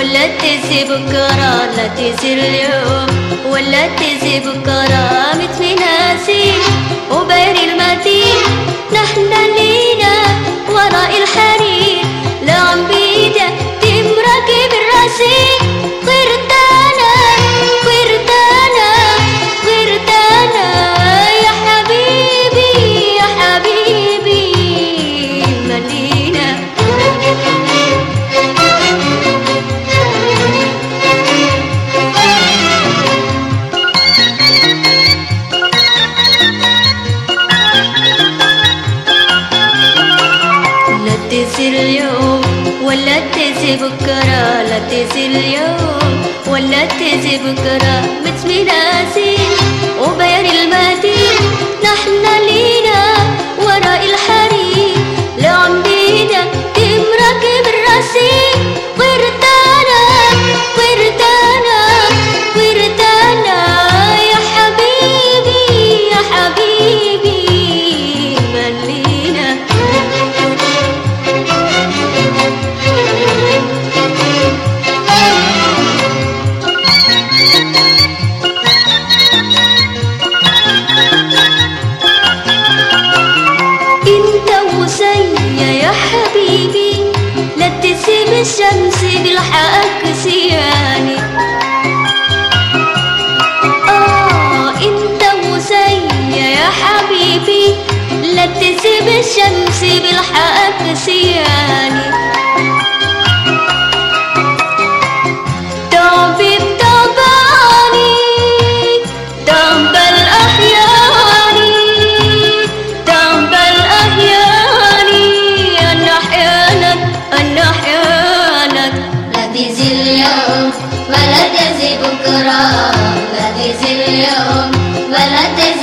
ولا تنسي بكرة لا تنسي اليوم. ولا تنسي بكرة مثل ناسي وبين المدين. اليوم ولا تنسي بكرة لا تنسي اليوم ولا تنسي بكرة مثل ناسي وبين المدين. الشمس بالحق سياني آه إنت وسيا يا حبيبي لا تسيب الشمس بالحق سياني اليوم ولا تنسي بكرة لا تنسي اليوم ولا تنسي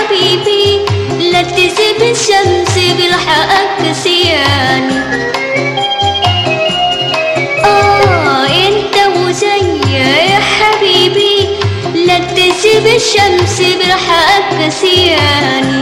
حبيبي لا تسيب الشمس بالحق سياني آه أنت وسيا يا حبيبي لا تسيب الشمس بالحق سياني